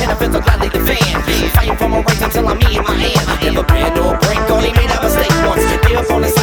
and I feel so gladly defend. Fighting for my rights until I'm in my end. Never bend or break, only made a mistake once. Give up on the